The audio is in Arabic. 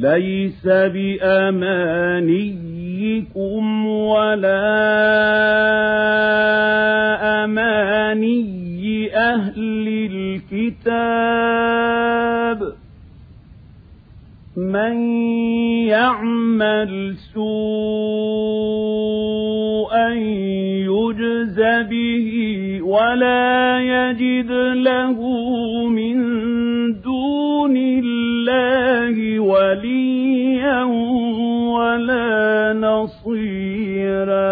ليس بأمانيكم ولا أماني أهل الكتاب من يعمل سوءا يجز به ولا يجد له من وليا ولا نصيرا